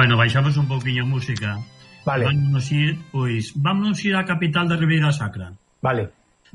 Bueno, baixamos un pouquiño a música. Vale. Vámonos ir, pois, vámonos ir á capital da Ribeira Sacra. Vale.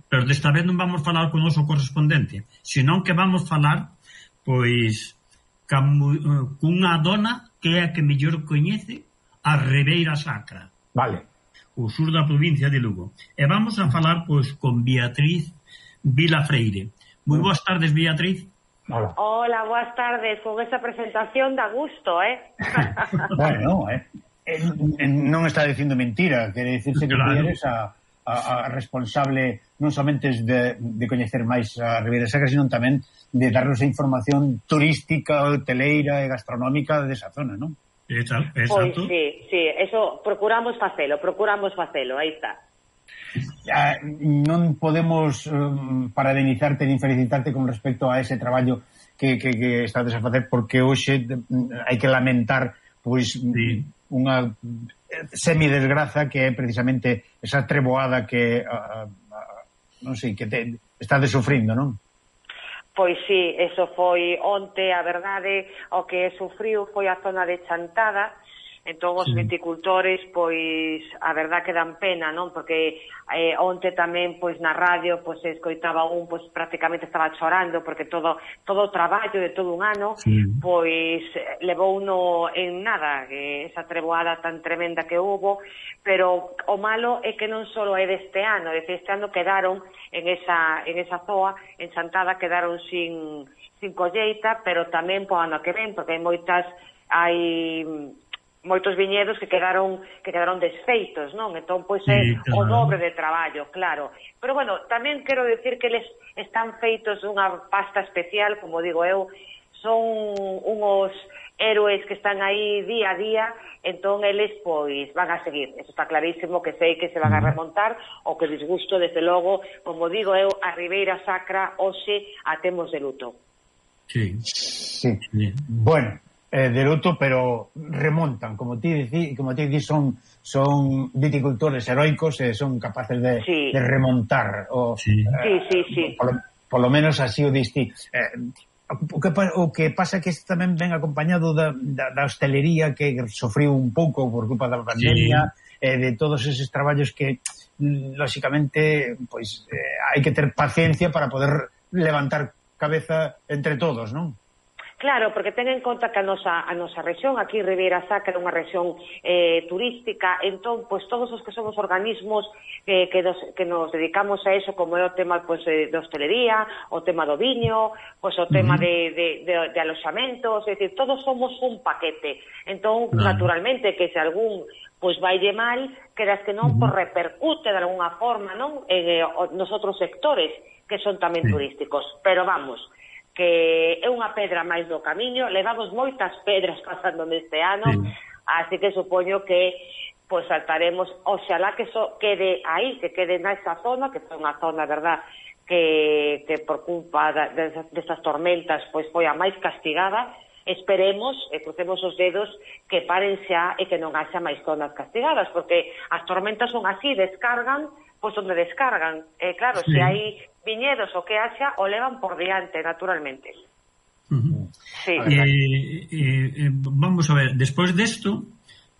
Pero desta vez non vamos falar con o noso correspondente, senón que vamos falar, pois, eh, cunha dona que é a que mellor coñece a Ribeira Sacra. Vale. O sur da provincia de Lugo. E vamos a falar, pois, con Beatriz Vila Freire. Moi boas tardes, Beatriz. Hola. Hola, boas tardes. Con esa presentación da gusto, eh? bueno, eh, eh, eh. non está dicindo mentira, quere dicirse que claro. eres a, a, a responsable non somente de, de coñecer máis a Ribeira Sacra, sino tamén de darnos a información turística, hoteleira e gastronómica desa zona, non? Pois exacto. Pois sí, sí, eso procuramos facelo, procuramos facelo, aí está non podemos um, parabenizarte nin felicitarte con respecto a ese traballo que, que, que estades a facer porque hoxe mm, hai que lamentar pois mm, sí. unha eh, semidesgraza que é precisamente esa treboada que a, a, non sei, que te, estades sufrindo, non? Pois sí, eso foi onte, a verdade, o que sufriu foi a zona de Chantada, Entón, os viticultores, pois, a verdad que dan pena, non? Porque eh, onte tamén, pois, na radio, pois, escoitaba un, pois, prácticamente estaba chorando, porque todo, todo o traballo de todo un ano, sí. pois, levou uno en nada, que esa treboada tan tremenda que hubo, pero o malo é que non só é deste ano, é este ano quedaron en esa, en esa zoa, en Chantada, quedaron sin, sin colleita, pero tamén po ano que ven, porque hai moitas hai moitos viñedos que quedaron que quedaron desfeitos, non? Entón, pois é claro. o dobre de traballo, claro. Pero bueno, tamén quero decir que eles están feitos dunha pasta especial, como digo eu, son unhos héroes que están aí día a día, entón eles pois van a seguir. Eso está clarísimo que sei que se van a mm. remontar o que disgusto desde logo, como digo eu, a Ribeira Sacra hoxe a temos de luto. Sí. sí. Bueno, eh, de luto, pero remontan, como ti dici, como ti dici, son son viticultores heroicos e eh, son capaces de, sí. de remontar o sí. Eh, sí, sí, sí. Por, por lo menos así o disti. Eh, o que, o que pasa que este tamén ven acompañado da, da, da hostelería que sofriu un pouco por culpa da pandemia sí. eh, de todos esos traballos que mm, lógicamente pois pues, eh, hai que ter paciencia para poder levantar cabeza entre todos, non? Claro, porque ten en conta que a nosa, a nosa región, aquí Ribeira Sacra, é unha región eh, turística, entón, pois todos os que somos organismos eh, que, dos, que nos dedicamos a eso, como é o tema pois, eh, de hostelería, o tema do viño, pois o tema uh -huh. de, de, de, de aloxamentos, é dicir, todos somos un paquete. Entón, claro. naturalmente, que se algún pois vaille mal, que das que non uh -huh. pois, repercute de alguna forma non en eh, nos outros sectores que son tamén sí. turísticos. Pero vamos, que é unha pedra máis do camiño, levamos moitas pedras pasando neste ano, sí. así que supoño que pois saltaremos, oxalá que só quede aí, que quede nesa zona, que foi unha zona, verdad, que, que por culpa desas, desas tormentas pois foi a máis castigada, esperemos e crucemos os dedos que paren xa e que non haxa máis zonas castigadas, porque as tormentas son así, descargan, pois onde descargan. E claro, sí. se hai viñedos o que haxa o levan por diante, naturalmente. Uh -huh. sí. eh, eh, eh, vamos a ver, despois desto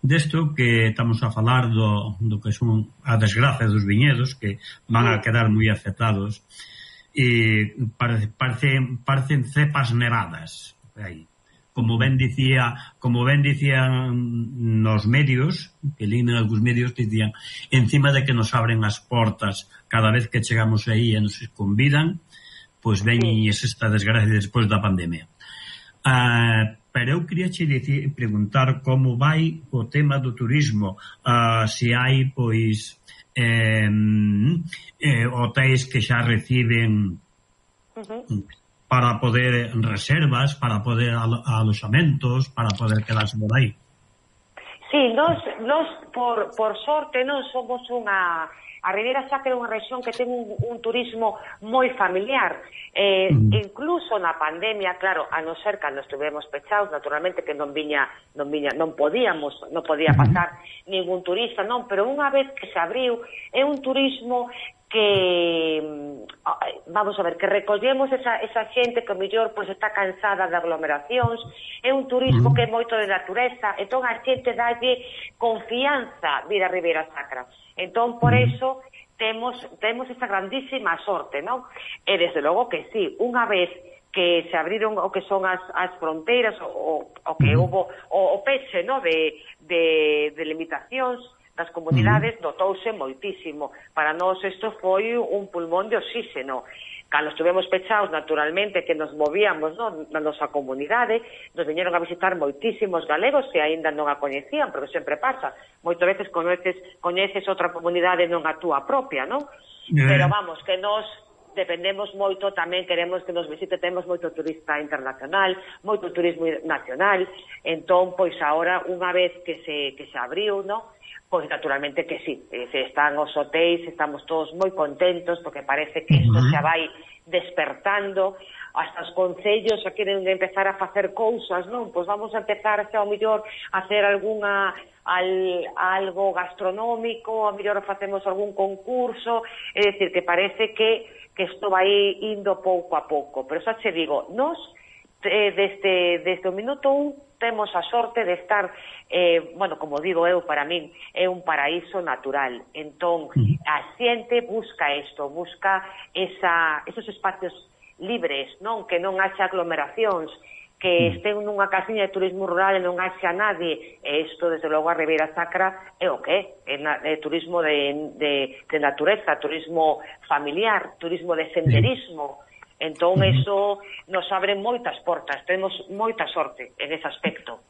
desto que estamos a falar do, do que son a desgracia dos viñedos que van a quedar moi afectados e parece, parecen, parecen cepas nevadas aí como ben dicía, como ben dicían nos medios, que lín en algúns medios dicían, encima de que nos abren as portas cada vez que chegamos aí e nos convidan, pois ven sí. esta desgracia despois da pandemia. Ah, pero eu queria che dicir, preguntar como vai o tema do turismo, ah, se hai, pois, eh, eh, hotéis que xa reciben uh -huh para poder reservas, para poder al aloxamentos, para poder quedarse por aí. Sí, nos, nos por, por sorte non somos unha A Ribeira Sacra é unha región que ten un, un turismo moi familiar. Eh, mm. Incluso na pandemia, claro, a non ser cando estuvemos pechados, naturalmente que non viña, non viña, non podíamos, non podía mm-hmm. pasar mm. ningún turista, non, pero unha vez que se abriu, é un turismo que mm, vamos a ver, que recollemos esa, esa xente que o mellor pois, está cansada de aglomeracións, é un turismo que é moito de natureza, entón a xente dalle confianza vir a Ribeira Sacra. Entón, por eso, temos, temos esta grandísima sorte, non? E desde logo que sí, unha vez que se abriron o que son as, as fronteiras, o, o que hubo o, o peche, no? de, de, de limitacións, das comunidades notouse moitísimo. Para nós isto foi un pulmón de oxígeno. Cando estuvemos pechados, naturalmente, que nos movíamos no, na nosa comunidade, nos viñeron a visitar moitísimos galegos que aínda non a coñecían, porque sempre pasa. Moitas veces coñeces, coñeces outra comunidade non a túa propia, non? Yeah. Pero vamos, que nos dependemos moito, tamén queremos que nos visite, temos moito turista internacional, moito turismo nacional, entón, pois, ahora, unha vez que se, que se abriu, non? Pois naturalmente que sí, eh, están os hotéis, estamos todos moi contentos porque parece que isto xa vai despertando, hasta os concellos xa queren empezar a facer cousas, non? Pois vamos a empezar xa ao mellor a hacer algunha al, algo gastronómico, a mellor facemos algún concurso, é dicir, que parece que que isto vai indo pouco a pouco, pero xa che digo, nós eh, desde, desde o minuto un temos a sorte de estar, eh, bueno, como digo eu, para min, é un paraíso natural. Entón, a xente busca isto, busca esa, esos espacios libres, non? Que non haxa aglomeracións, que estén nunha casiña de turismo rural e non haxa nadie, e isto, desde logo, a Ribeira Sacra é o que é, é, é turismo de, de, de natureza, turismo familiar, turismo de senderismo, Entón, eso nos abre moitas portas, temos moita sorte en ese aspecto.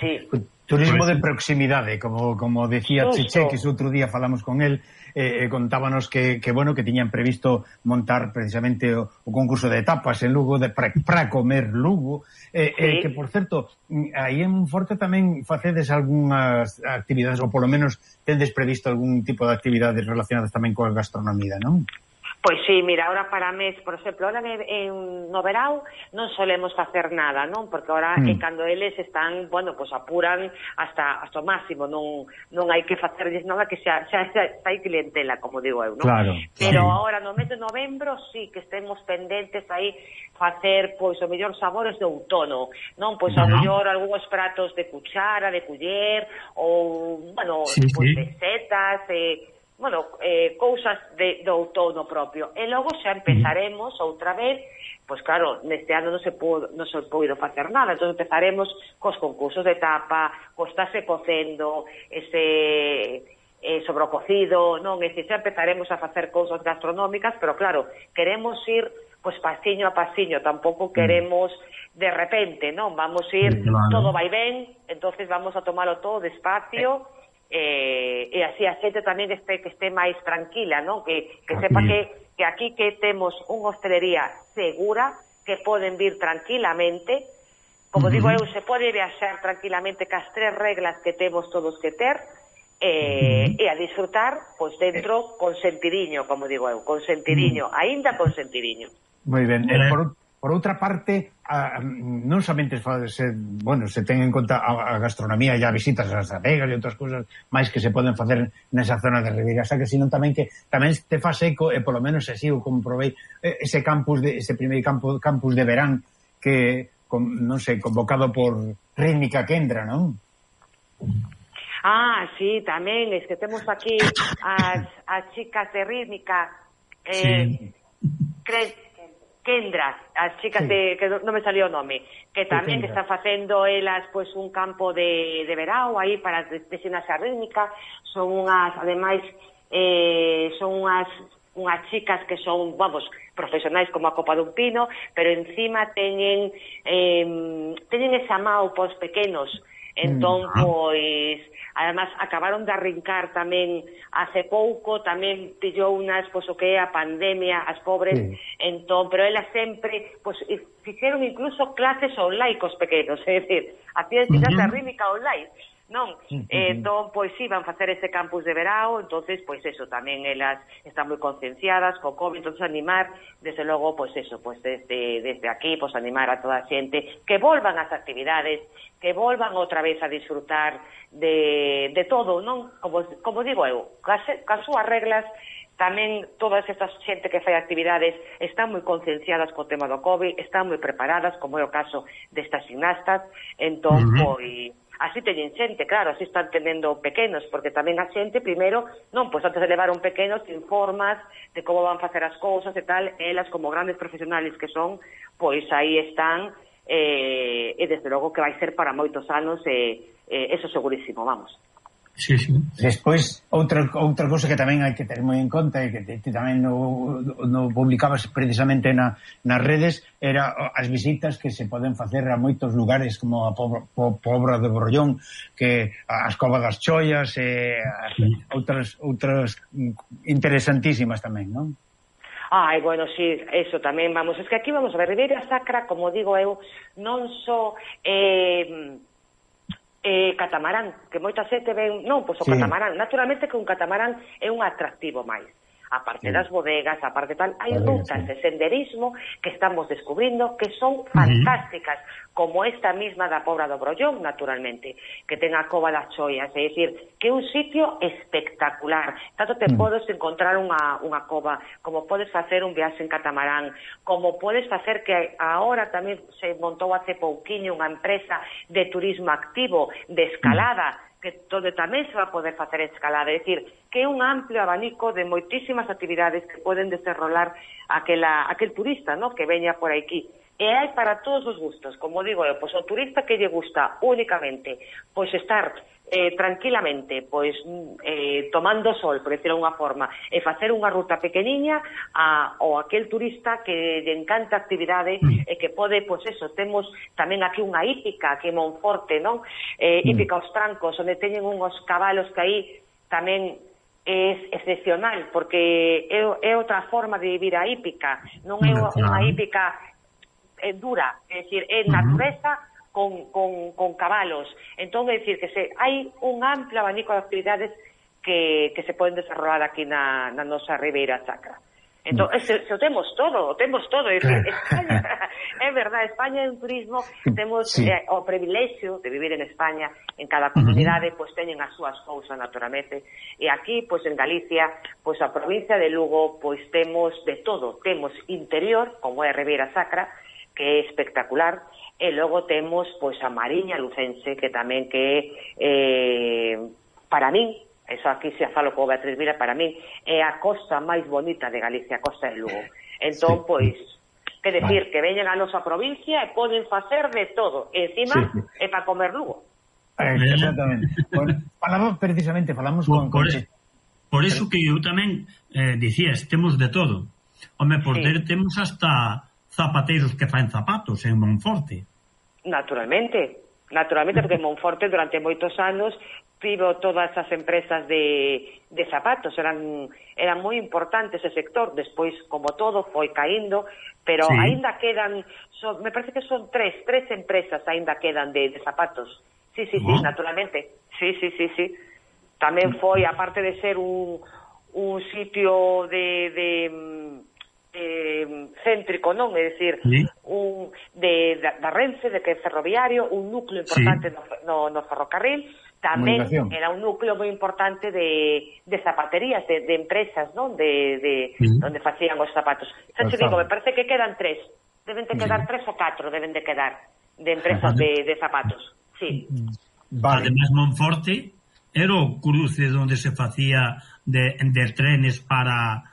Sí. Turismo de proximidade, como como decía Cheche, que outro día falamos con el, eh, eh, contábanos que, que bueno que tiñan previsto montar precisamente o, o concurso de etapas en Lugo de para, comer Lugo, eh, eh sí. eh, que por certo, mm, aí en Forte tamén facedes algunhas actividades ou polo menos tendes previsto algún tipo de actividades relacionadas tamén coa gastronomía, non? Pois sí, mira, ahora para mes, por exemplo, ahora en, no non solemos facer nada, non? Porque ahora mm. eh, cando eles están, bueno, pois pues apuran hasta hasta o máximo, non non hai que facerlles nada que xa, xa, xa, xa hai clientela, como digo eu, non? Claro, Pero sí. ahora no mes de novembro sí que estemos pendentes aí facer pois o mellor sabores de outono, non? Pois bueno. mellor algúns pratos de cuchara, de culler ou, bueno, sí, pois sí. de setas, eh, bueno, eh, cousas de, do outono propio. E logo xa empezaremos outra vez, pois claro, neste ano non se, pudo, non se poido facer nada, entón empezaremos cos concursos de tapa, cos tase cocendo, ese eh, sobre o cocido, non? E xa empezaremos a facer cousas gastronómicas, pero claro, queremos ir pois pasiño a pasiño, tampouco mm. queremos de repente, non? Vamos ir, claro. todo vai ben, entonces vamos a tomalo todo despacio, eh, eh, e así a xente tamén este, que este máis tranquila, non? Que, que sepa que, que aquí que temos unha hostelería segura, que poden vir tranquilamente, como uh -huh. digo eu, se pode viaxar tranquilamente cas tres reglas que temos todos que ter, eh, uh -huh. e a disfrutar, pois dentro, eh. con sentidiño, como digo eu, con sentidiño, uh -huh. aínda con sentidiño. Moi ben, eh, por, Por outra parte, a, non somente se, bueno, se ten en conta a, a gastronomía e a visitas ás adegas e outras cousas máis que se poden facer nesa zona de Ribeira Sacra, sino tamén que tamén te faz eco, e polo menos así o comprovei, ese campus de, ese primeiro campo, campus de verán que, con, non sei, convocado por Rítmica Kendra, non? Ah, sí, tamén, es que temos aquí as, as chicas de Rítmica eh, sí. cre, Kendra, as chicas sí. de, que non me salió o nome, que tamén que están facendo elas pois un campo de, de verao aí para de, a rítmica, son unhas, ademais, eh, son unhas unhas chicas que son, vamos, profesionais como a copa dun pino, pero encima teñen eh, teñen esa mao pos pequenos, Mm, entón, ah. pois, además, acabaron de arrincar tamén hace pouco, tamén pillou unas, pois, o que é a pandemia, as pobres, sí. entón, pero elas sempre, pois, fixeron incluso clases online cos pequenos, é dicir, hacían xinas uh -huh. rítmica online, non? Uh -huh. Eh, mm. entón, pois sí, van facer ese campus de verao, entonces pois eso, tamén elas están moi concienciadas co COVID, entonces animar, desde logo, pois eso, pois desde, desde aquí, pois animar a toda a xente que volvan as actividades, que volvan outra vez a disfrutar de, de todo, non? Como, como digo eu, cas, cas súas reglas, tamén todas estas xente que fai actividades están moi concienciadas co tema do COVID, están moi preparadas, como é o caso destas gimnastas, entón, uh -huh. pois, así teñen xente, claro, así están tendendo pequenos, porque tamén a xente, primeiro, non, pois antes de levar un pequeno, te informas de como van facer as cousas e tal, elas como grandes profesionales que son, pois aí están, eh, e desde logo que vai ser para moitos anos, eh, eh, eso segurísimo, vamos. Sí, sí. Despois, outra, outra cousa que tamén hai que ter moi en conta e que te, te tamén no, no publicabas precisamente na, nas redes era as visitas que se poden facer a moitos lugares como a Pobra, Pobra de Borrollón que as Cova das Choias e sí. outras, outras mm, interesantísimas tamén, non? Ai, bueno, sí, eso tamén, vamos, es que aquí vamos a ver, Ribeira Sacra, como digo eu, non só... So, eh, eh, catamarán, que moita xente ven, non, pois o sí. catamarán, naturalmente que un catamarán é un atractivo máis a parte das bodegas, a parte tal, hai rutas de senderismo que estamos descubrindo que son fantásticas, como esta misma da Pobra do Brollón, naturalmente, que ten a Cova das Choias, é dicir, que é un sitio espectacular. Tanto te mm. podes encontrar unha, unha cova, como podes facer un viaxe en catamarán, como podes facer que ahora tamén se montou hace pouquiño unha empresa de turismo activo, de mm. escalada, que todo tamén se va a poder facer escalada, é dicir, que é un amplio abanico de moitísimas actividades que poden desenrolar aquela, aquel turista no? que veña por aquí. E hai para todos os gustos, como digo eu, pois o turista que lle gusta únicamente pois estar eh, tranquilamente, pois mm, eh, tomando sol, por decirlo unha forma, e facer unha ruta pequeniña a, ou aquel turista que lle encanta a actividade mm. e que pode, pois eso, temos tamén aquí unha hípica aquí en Monforte, non? Eh, mm. hípica mm. aos trancos, onde teñen unhos cabalos que aí tamén é excepcional, porque é, é outra forma de vivir a hípica, non é mm, unha hípica é dura, é dicir, é mm-hmm. natureza, uh -huh con, con, con cabalos. Entón, é dicir, que se, hai un amplo abanico de actividades que, que se poden desarrollar aquí na, na nosa Ribeira Sacra. Entón, se, se o temos todo, o temos todo. É, claro. España, é verdade, España é un turismo, temos sí. eh, o privilexio de vivir en España, en cada comunidade, uh -huh. pois teñen as súas cousas naturalmente. E aquí, pois en Galicia, pois a provincia de Lugo, pois temos de todo. Temos interior, como é a Ribeira Sacra, que é espectacular, E logo temos pois a Mariña Lucense, que tamén que eh, para min, eso aquí se falo co Beatriz Vila, para min, é a costa máis bonita de Galicia, a costa de Lugo. Entón, sí. pois, que decir, vale. que veñen a nosa provincia e poden facer de todo. E encima, sí. é para comer Lugo. Exactamente. bueno, falamos precisamente, falamos por, con... Por, coche. por eso que eu tamén eh, dicías, temos de todo. Home, por sí. ter, temos hasta zapateiros que faen zapatos en Monforte. Naturalmente, naturalmente, porque Monforte durante moitos anos tivo todas as empresas de, de zapatos, eran, eran moi importantes ese sector, despois, como todo, foi caindo, pero sí. aínda quedan, son, me parece que son tres, tres empresas aínda quedan de, de zapatos. Sí, sí, sí, naturalmente. Sí, sí, sí, sí. Tamén foi, aparte de ser un, un sitio de, de mm, eh, céntrico, non? É dicir, sí. un, de, da, da Renfe, de que é ferroviario, un núcleo importante sí. no, no, no ferrocarril, tamén era un núcleo moi importante de, de zapaterías, de, de empresas, non? De, de sí. onde facían os zapatos. Xa te digo, me parece que quedan tres, deben de quedar sí. tres ou catro, deben de quedar, de empresas de, de zapatos, sí. Vale. Además, Monforte era o cruce onde se facía de, de trenes para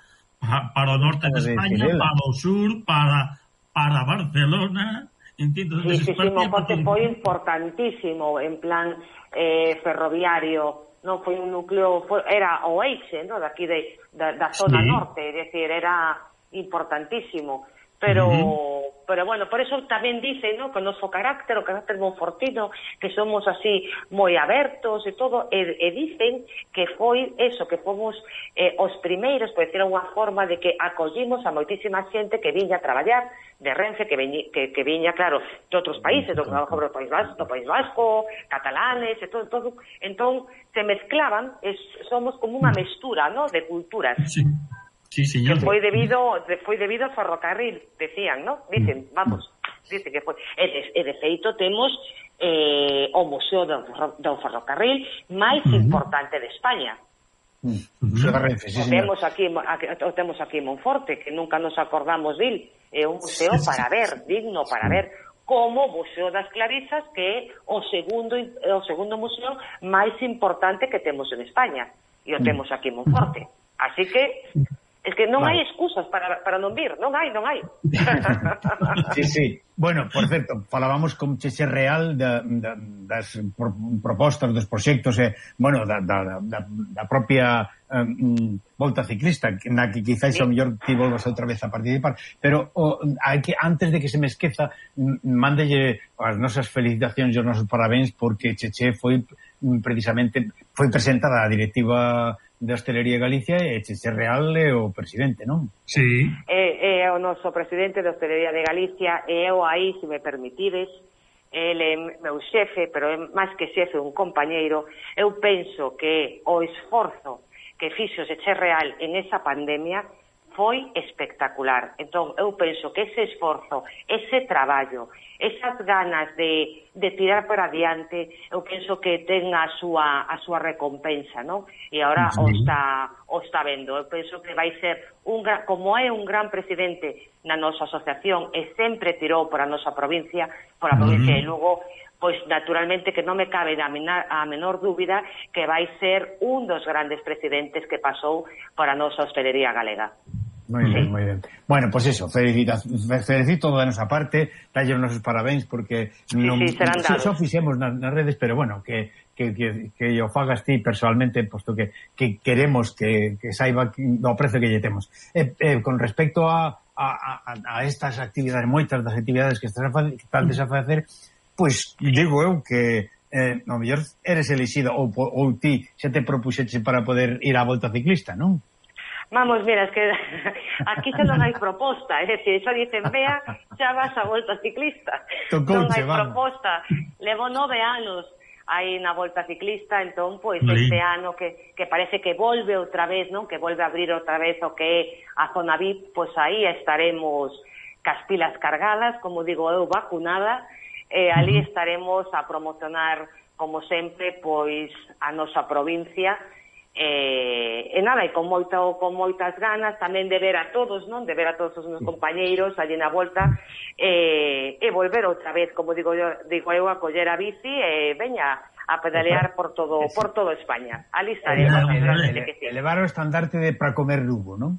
para o norte de España, para o sur, para para Barcelona, entiendo. Sí, sí, sí, o foi importantísimo en plan eh, ferroviario, non foi un núcleo, foi, era o Eixe, no, daqui de, da, da zona sí. norte, é dicir, era importantísimo, pero uh -huh pero bueno, por eso tamén dicen, ¿no? Que o noso carácter, o carácter monfortino, que somos así moi abertos e todo, e, e dicen que foi eso, que fomos eh, os primeiros, por decir unha forma, de que acollimos a moitísima xente que viña a traballar de Renfe, que, veñi, que, que viña, claro, de outros países, do, do, País Vasco, do País Vasco, catalanes, e todo, todo. Entón, se mezclaban, es, somos como unha mm. mestura, ¿no?, de culturas. Sí. Sí, señor. Que foi debido, foi debido ao ferrocarril, decían, ¿no? Dicen, vamos, dice que foi. E de, e de feito temos eh, o Museo do, do Ferrocarril máis uh -huh. importante de España. Uh -huh. Renfe, sí, o temos aquí, aquí, o temos aquí en Monforte, que nunca nos acordamos dil, é eh, un museo sí, para ver, digno para sí. ver, como Museo das Clarisas, que é o segundo, o segundo museo máis importante que temos en España, e o temos aquí en Monforte. Así que Es que non vale. hai excusas para, para non vir, non hai, non hai. sí, sí. Bueno, por certo, falábamos con Cheche Real da, da, das pro, propostas, dos proxectos, eh, bueno, da, da, da, da propia um, volta ciclista, na que quizáis sí. o mellor ti volvas outra vez a participar, pero o, hai que, antes de que se me esqueza, mándelle eh, as nosas felicitacións e os nosos parabéns, porque Cheche foi precisamente, foi presentada a directiva de Hostelería Galicia é Cheche Real é o presidente, non? Sí. É, é o noso presidente de Hostelería de Galicia e eu aí, se me permitides, ele é meu xefe, pero é máis que xefe un compañeiro, eu penso que o esforzo que fixo Cheche Real en esa pandemia foi espectacular. Entón, eu penso que ese esforzo, ese traballo, esas ganas de, de tirar para adiante, eu penso que ten a súa, a súa recompensa, non? E agora sí. o, está, o está vendo. Eu penso que vai ser, un gran, como é un gran presidente na nosa asociación e sempre tirou por a nosa provincia, por a provincia uh -huh. de Lugo, pois naturalmente que non me cabe a, a menor dúbida que vai ser un dos grandes presidentes que pasou para a nosa hostelería galega. Moi ben, moi ben. Bueno, pois pues eso, felicito da nosa parte, dalle nosos parabéns porque sí, non sí, só so, so fixemos nas, nas redes, pero bueno, que que, que, que o fagas ti personalmente, posto que, que queremos que, que saiba do prezo que lle temos. Eh, eh, con respecto a, a, a, a estas actividades, moitas das actividades que estás a, que estás a facer, pois pues, digo eu que eh, no mellor eres elixido ou, ou ti xa te propuxeche para poder ir á volta ciclista, non? Vamos, mira, es que aquí xa non hai proposta, é dicir, xa dicen, vea, xa vas a volta ciclista. Tocouche, non hai vamos. proposta. Levo nove anos aí na volta ciclista, entón, pois, Lí. este ano que, que parece que volve outra vez, non? Que volve a abrir outra vez o que é a zona VIP, pois aí estaremos cas pilas cargadas, como digo eu, vacunada, e eh, ali estaremos a promocionar, como sempre, pois, a nosa provincia, E, e nada, e con, moito, con moitas ganas tamén de ver a todos, non? De ver a todos os meus mm. compañeiros allí na volta e, e volver outra vez, como digo eu, digo eu a coller a bici e veña a pedalear por todo por todo España. Ali estaremos. Elevar, que sí. elevar o estandarte de para comer Lugo, non?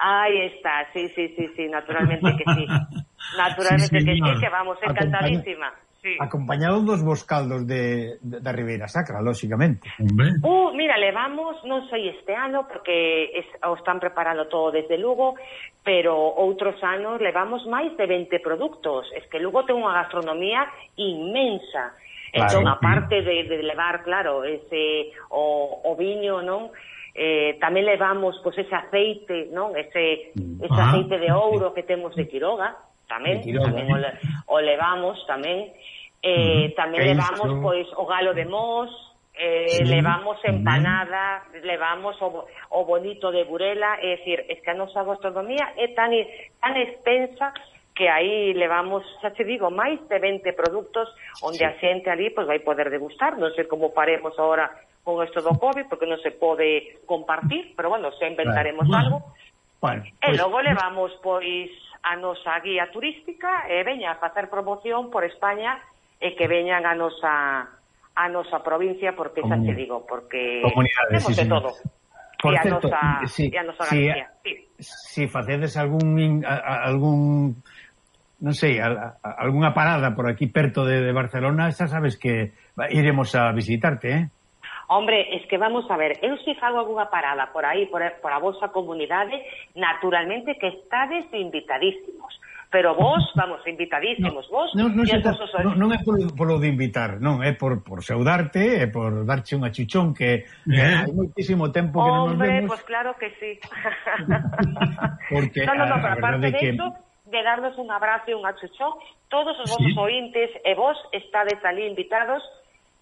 Aí está, sí, sí, sí, sí, naturalmente que sí. Naturalmente sí, que sí, que vamos, encantadísima. Acompaña sí. acompañado dos boscaldos de, de, da Ribeira Sacra, lóxicamente. Uh, mira, levamos, non sei este ano, porque es, o están preparando todo desde Lugo, pero outros anos levamos máis de 20 produtos. Es que Lugo ten unha gastronomía inmensa. Claro, entón, aparte sí. de, de levar, claro, ese o, o viño, non? eh, tamén levamos pois ese aceite, non? Ese ese ah, aceite de ouro que temos de Quiroga, tamén, tamén o, le, o levamos tamén, eh, mm, tamén levamos isto? pois o galo de mos, eh, sí. levamos empanada, mm. levamos o, o bonito de Burela, é dicir, es que a nosa gastronomía é tan, tan extensa que aí levamos, xa te digo, máis de 20 produtos onde sí. a xente ali pois, vai poder degustar. Non sei como paremos agora con isto do COVID, porque non se pode compartir, pero bueno, se inventaremos bueno. algo. Bueno, pues, e logo levamos, pois, a nosa guía turística e veña a facer promoción por España e que veñan a nosa a nosa provincia porque xa te digo, porque temos sí, de todo. Por e a certo, nosa, eh, sí, e a nosa sí, eh, Galicia. Sí. Si facedes algún a, algún non sei, a, a, algunha parada por aquí perto de, de Barcelona, xa sabes que iremos a visitarte, eh? Hombre, es que vamos a ver, eu se fago algunha parada por aí, por, por a vosa comunidade, naturalmente que estades invitadísimos. Pero vos, vamos, invitadísimos, no, vos... Non, non, se está, non, non é polo, polo de invitar, non, é por, por saudarte, é por darche unha chuchón que eh, eh hai moitísimo tempo que Hombre, non nos vemos. Hombre, pues claro que sí. Porque, no, no, no, pero aparte de que... eso, de darnos un abrazo e un achuchón, todos os vosos ¿Sí? ointes e vos estades ali invitados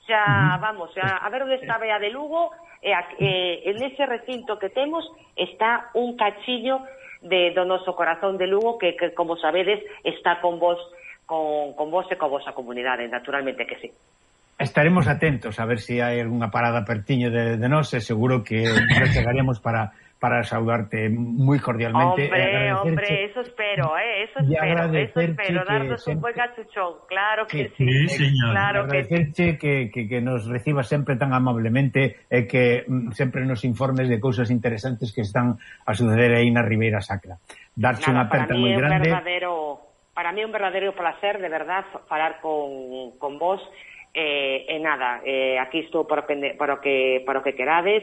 xa, vamos, xa, a ver onde está Bea de Lugo, e, a, e, en ese recinto que temos está un cachillo de, do noso corazón de Lugo que, que como sabedes, está con vos, con, con vos e con vosa comunidade, naturalmente que sí. Estaremos atentos a ver se si hai algunha parada pertiño de, de nós e seguro que chegaremos para para saudarte muy cordialmente. Hombre, hombre, eso espero, ¿eh? eso espero, eso espero, darnos un buen gachuchón, claro que sí, sí, sí señor. claro que sí. Que, que, que, nos reciba sempre tan amablemente e eh, que mm, sempre nos informes de cousas interesantes que están a suceder aí na Ribeira Sacra. Darche unha aperta moi grande. Verdadero, para mí é un verdadero placer, de verdad, falar con, con vos. Eh, e eh, nada, eh, aquí estou para, para, que, para que querades,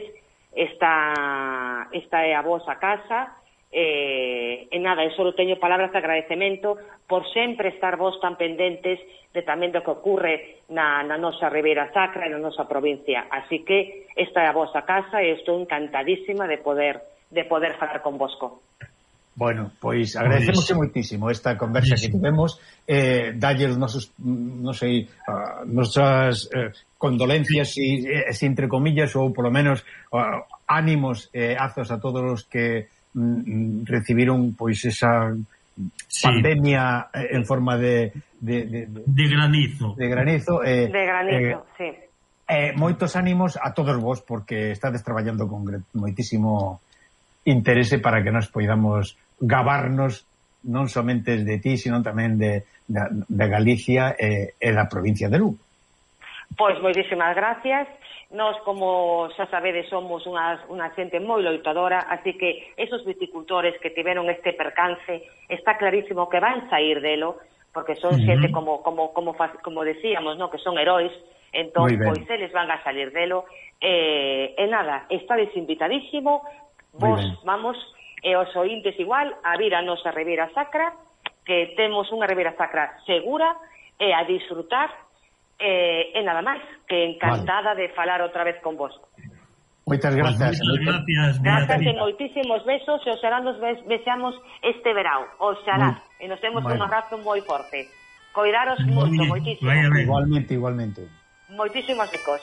esta, esta é a vosa casa, eh, e nada, eu só teño palabras de agradecemento por sempre estar vos tan pendentes de tamén do que ocorre na, na nosa Ribeira Sacra e na nosa provincia. Así que esta é a vosa casa e estou encantadísima de poder de poder falar con vosco. Bueno, pois, pois. agradecemos pois... moitísimo esta conversa sí, sí. que tivemos eh, dalle os nosos, non sei, uh, nosas eh, condolencias, si, si entre comillas, ou polo menos uh, ánimos eh, azos a todos os que mm, mm, recibiron pois esa sí. pandemia en forma de... De, de, de, de granizo. De granizo, eh, de granizo eh, sí. Eh, moitos ánimos a todos vos, porque estades traballando con moitísimo interese para que nos poidamos gabarnos non somente de ti, sino tamén de, de, de Galicia e, e da provincia de Lugo. Pois, moitísimas gracias. Nós, como xa sabedes, somos unha, unha xente moi loitadora, así que esos viticultores que tiveron este percance, está clarísimo que van sair delo, porque son uh -huh. xente, como, como, como, como decíamos, no? que son heróis, entón, pois eles van a salir delo. Eh, e nada, está desinvitadísimo, vos vamos e os ointes igual a vir a nosa Ribeira Sacra, que temos unha Ribeira Sacra segura e a disfrutar e, e nada máis, que encantada vale. de falar outra vez con vos. Moitas grazas. Pues moitas gracias, grazas e moitísimos besos e oxalá nos besamos este verão. Oxalá. Muy, e nos temos bueno. un abrazo moi forte. Coidaros moito, moitísimo. Igualmente, igualmente. Moitísimos ricos.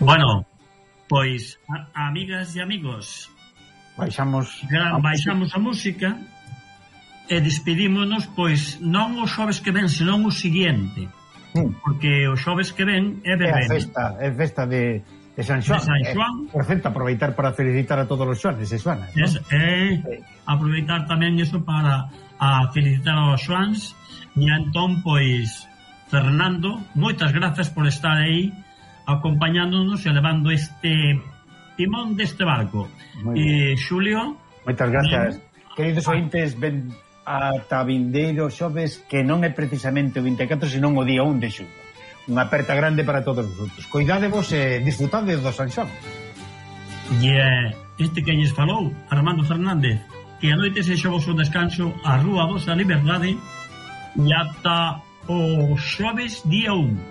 Bueno, pois, a, amigas e amigos, baixamos a, baixamos a música e despedímonos, pois, non o xoves que ven, senón o siguiente. Mm. Porque o xoves que ven é verbena. É a festa, é festa de, de San Xoan. De San Xoan. Eh, por certo, aproveitar para felicitar a todos os xoanes e xoanas. ¿no? Es, eh, sí. aproveitar tamén iso para a felicitar aos xoans. E entón, pois, Fernando, moitas grazas por estar aí acompañándonos e levando este timón deste barco. Eh, Xulio... Moitas gracias. Ben, Queridos ah. ointes, ben ata vindeiro xoves que non é precisamente o 24, senón o día 1 de xulio. Unha aperta grande para todos vosotros. Cuidadevos e disfrutade do San Xoan. E yeah. este que lles falou, Armando Fernández, que a noite se xovos o descanso a Rúa Vosa Liberdade e ata o xoves día 1.